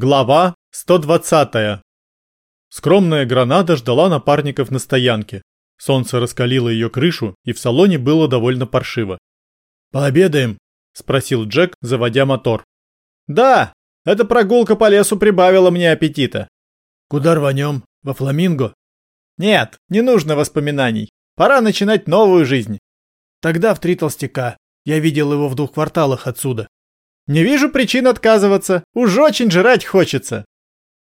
Глава 120. Скромная граната ждала напарников на стоянке. Солнце раскалило ее крышу, и в салоне было довольно паршиво. «Пообедаем?» – спросил Джек, заводя мотор. «Да, эта прогулка по лесу прибавила мне аппетита». «Куда рванем? Во Фламинго?» «Нет, не нужно воспоминаний. Пора начинать новую жизнь». «Тогда в Три Толстяка. Я видел его в двух кварталах отсюда». Не вижу причин отказываться. Уж очень жрать хочется.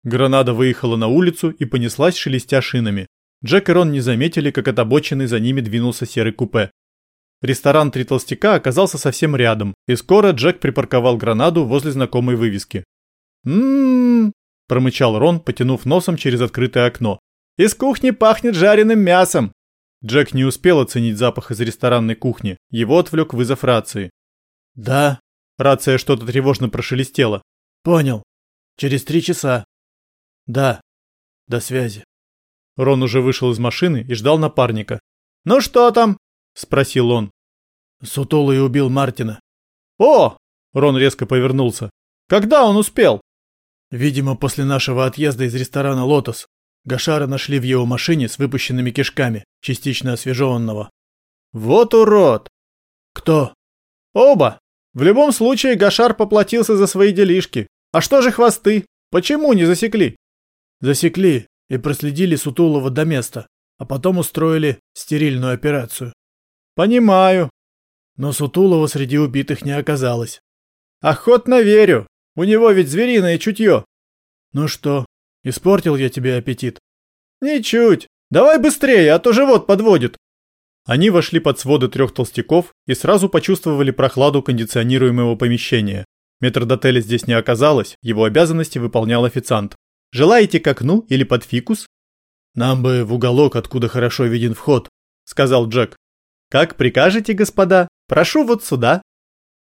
Гранада выехала на улицу и понеслась, шелестя шинами. Джек и Рон не заметили, как от обочины за ними двинулся серый купе. Ресторан «Три толстяка» оказался совсем рядом, и скоро Джек припарковал гранаду возле знакомой вывески. «М-м-м», промычал Рон, потянув носом через открытое окно. «Из кухни пахнет жареным мясом!» Джек не успел оценить запах из ресторанной кухни, его отвлек вызов рации. «Да», Рация что-то тревожно прошелестела. Понял. Через три часа. Да. До связи. Рон уже вышел из машины и ждал напарника. «Ну что там?» – спросил он. Сутулый убил Мартина. «О!» – Рон резко повернулся. «Когда он успел?» «Видимо, после нашего отъезда из ресторана «Лотос». Гашара нашли в его машине с выпущенными кишками, частично освежеванного». «Вот урод!» «Кто?» «Оба!» В любом случае Гашар поплатился за свои делишки. А что же хвосты? Почему не засекли? Засекли и проследили Сутулова до места, а потом устроили стерильную операцию. Понимаю. Но Сутулова среди убитых не оказалось. Охотно верю. У него ведь звериное чутье. Ну что, испортил я тебе аппетит? Ничуть. Давай быстрее, а то живот подводит. Они вошли под своды трех толстяков и сразу почувствовали прохладу кондиционируемого помещения. Метрдотеля здесь не оказалось, его обязанности выполнял официант. «Желаете к окну или под фикус?» «Нам бы в уголок, откуда хорошо виден вход», — сказал Джек. «Как прикажете, господа? Прошу вот сюда».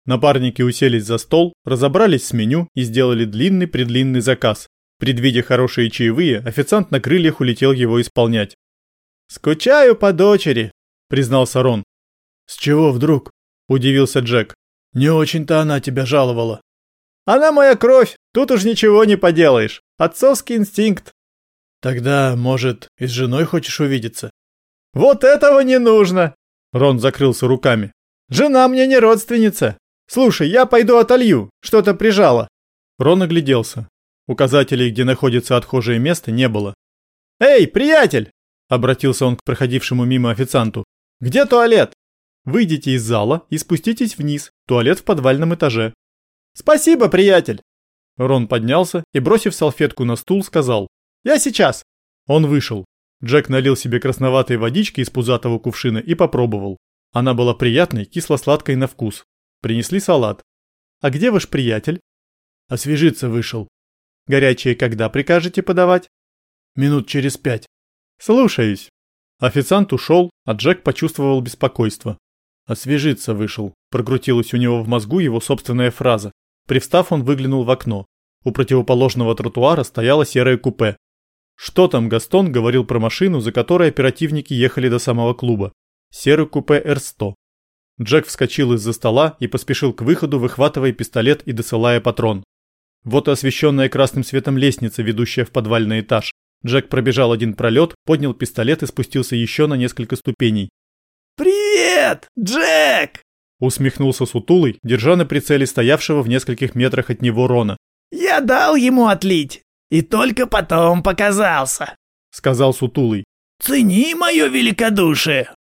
Напарники уселись за стол, разобрались с меню и сделали длинный-предлинный заказ. Предвидя хорошие чаевые, официант на крыльях улетел его исполнять. «Скучаю по дочери», признался Рон. С чего вдруг? удивился Джек. Не очень-то она тебя жаловала. Она моя кровь, тут уж ничего не поделаешь. Отцовский инстинкт. Тогда, может, и с женой хочешь увидеться? Вот этого не нужно. Рон закрылся руками. Жена мне не родственница. Слушай, я пойду отолью, что-то прижало. Рон огляделся. Указателей, где находится отхожее место, не было. «Эй, приятель!» – обратился он к проходившему мимо официанту. Где туалет? Выйдите из зала и спуститесь вниз. Туалет в подвальном этаже. Спасибо, приятель. Рон поднялся и, бросив салфетку на стул, сказал: "Я сейчас". Он вышел. Джек налил себе красноватой водички из пузатого кувшина и попробовал. Она была приятной, кисло-сладкой на вкус. Принесли салат. А где ваш приятель? Освежиться вышел. Горячее когда прикажете подавать? Минут через пять. Слушаюсь. Официант ушел, а Джек почувствовал беспокойство. «Освежиться вышел», – прокрутилась у него в мозгу его собственная фраза. Привстав, он выглянул в окно. У противоположного тротуара стояло серое купе. Что там Гастон говорил про машину, за которой оперативники ехали до самого клуба? Серый купе Р-100. Джек вскочил из-за стола и поспешил к выходу, выхватывая пистолет и досылая патрон. Вот и освещенная красным светом лестница, ведущая в подвальный этаж. Джек пробежал один пролет, поднял пистолет и спустился еще на несколько ступеней. «Привет, Джек!» Усмехнулся сутулый, держа на прицеле стоявшего в нескольких метрах от него Рона. «Я дал ему отлить, и только потом показался», — сказал сутулый. «Цени мое великодушие».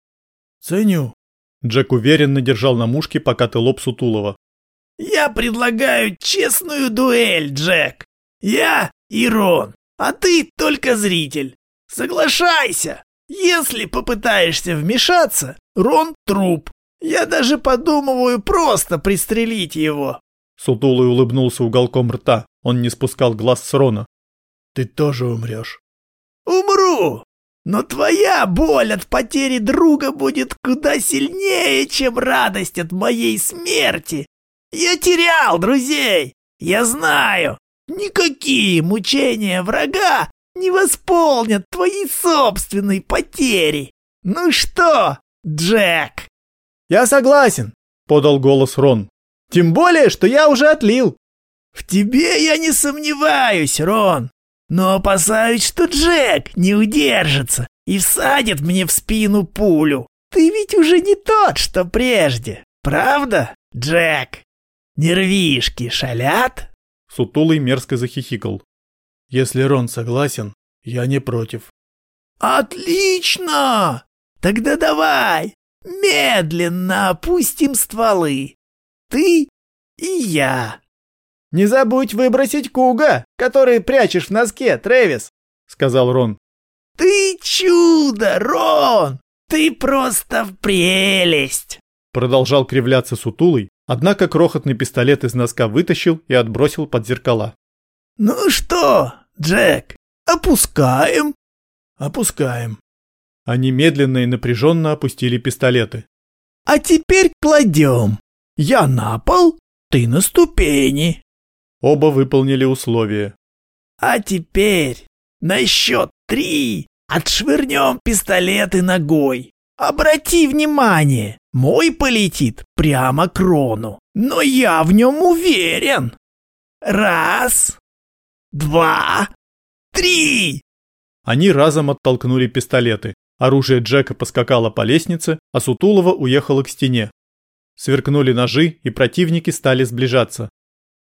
«Ценю». Джек уверенно держал на мушке покатый лоб сутулого. «Я предлагаю честную дуэль, Джек. Я и Рон а ты только зритель. Соглашайся. Если попытаешься вмешаться, Рон труп. Я даже подумываю просто пристрелить его. Сутулый улыбнулся уголком рта. Он не спускал глаз с Рона. Ты тоже умрешь. Умру. Но твоя боль от потери друга будет куда сильнее, чем радость от моей смерти. Я терял друзей. Я знаю. Никакие мучения врага не восполнят твои собственные потери. Ну что, Джек? Я согласен, подал голос Рон. Тем более, что я уже отлил. В тебе я не сомневаюсь, Рон. Но опасаюсь, что Джек не удержится и всадит мне в спину пулю. Ты ведь уже не тот, что прежде. Правда, Джек? Нервишки шалят?» Сутулый мерзко захихикал. «Если Рон согласен, я не против». «Отлично! Тогда давай, медленно опустим стволы. Ты и я». «Не забудь выбросить куга, который прячешь в носке, Трэвис», — сказал Рон. «Ты чудо, Рон! Ты просто в прелесть!» Продолжал кривляться сутулый, однако крохотный пистолет из носка вытащил и отбросил под зеркала. «Ну что, Джек, опускаем?» «Опускаем». Они медленно и напряженно опустили пистолеты. «А теперь кладем. Я на пол, ты на ступени». Оба выполнили условия. «А теперь на счет три отшвырнем пистолеты ногой. Обрати внимание, мой полетит прямо к Рону, но я в нем уверен. Раз, два, три!» Они разом оттолкнули пистолеты. Оружие Джека поскакало по лестнице, а Сутулова уехала к стене. Сверкнули ножи, и противники стали сближаться.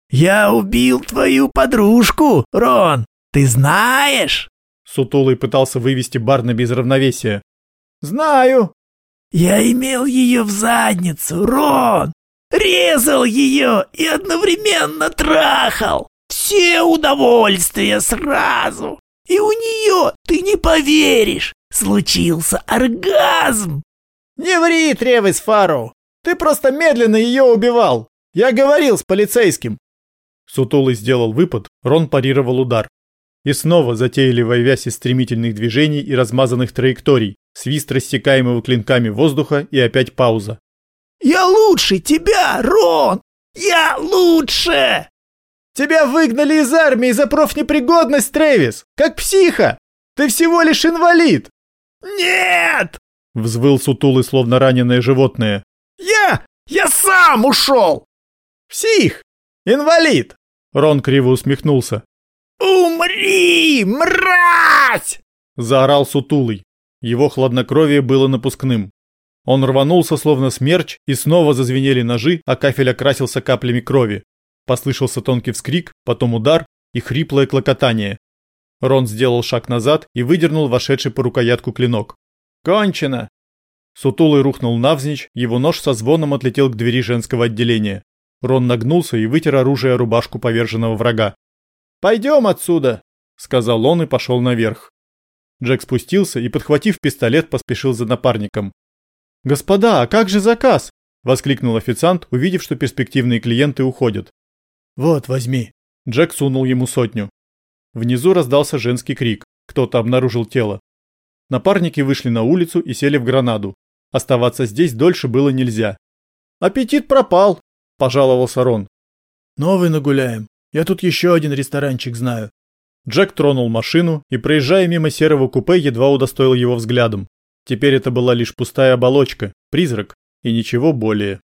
«Я убил твою подружку, Рон! Ты знаешь?» Сутулый пытался вывести Барнаби из равновесия. «Знаю!» «Я имел ее в задницу, Рон! Резал ее и одновременно трахал! Все удовольствия сразу! И у нее, ты не поверишь, случился оргазм!» «Не ври, Тревис Фарроу! Ты просто медленно ее убивал! Я говорил с полицейским!» Сутулый сделал выпад, Рон парировал удар. И снова затейливая вязь из стремительных движений и размазанных траекторий, свист рассекаемого клинками воздуха и опять пауза. «Я лучше тебя, Рон! Я лучше!» «Тебя выгнали из армии за профнепригодность, Трэвис! Как психа! Ты всего лишь инвалид!» «Нет!» — взвыл сутулый, словно раненое животное. «Я... я сам ушел!» «Псих! Инвалид!» Рон криво усмехнулся. «Умри, мразь!» — заорал сутулый. Его хладнокровие было напускным. Он рванулся, словно смерч, и снова зазвенели ножи, а кафель окрасился каплями крови. Послышался тонкий вскрик, потом удар и хриплое клокотание. Рон сделал шаг назад и выдернул вошедший по рукоятку клинок. «Кончено!» Сутулый рухнул навзничь, его нож со звоном отлетел к двери женского отделения. Рон нагнулся и вытер оружие рубашку поверженного врага. «Пойдем отсюда!» — сказал он и пошел наверх. Джек спустился и, подхватив пистолет, поспешил за напарником. «Господа, а как же заказ?» — воскликнул официант, увидев, что перспективные клиенты уходят. «Вот, возьми». Джек сунул ему сотню. Внизу раздался женский крик. Кто-то обнаружил тело. Напарники вышли на улицу и сели в гранаду. Оставаться здесь дольше было нельзя. «Аппетит пропал!» пожаловался Рон. «Новый нагуляем. Я тут еще один ресторанчик знаю». Джек тронул машину и, проезжая мимо серого купе, едва удостоил его взглядом. Теперь это была лишь пустая оболочка, призрак и ничего более.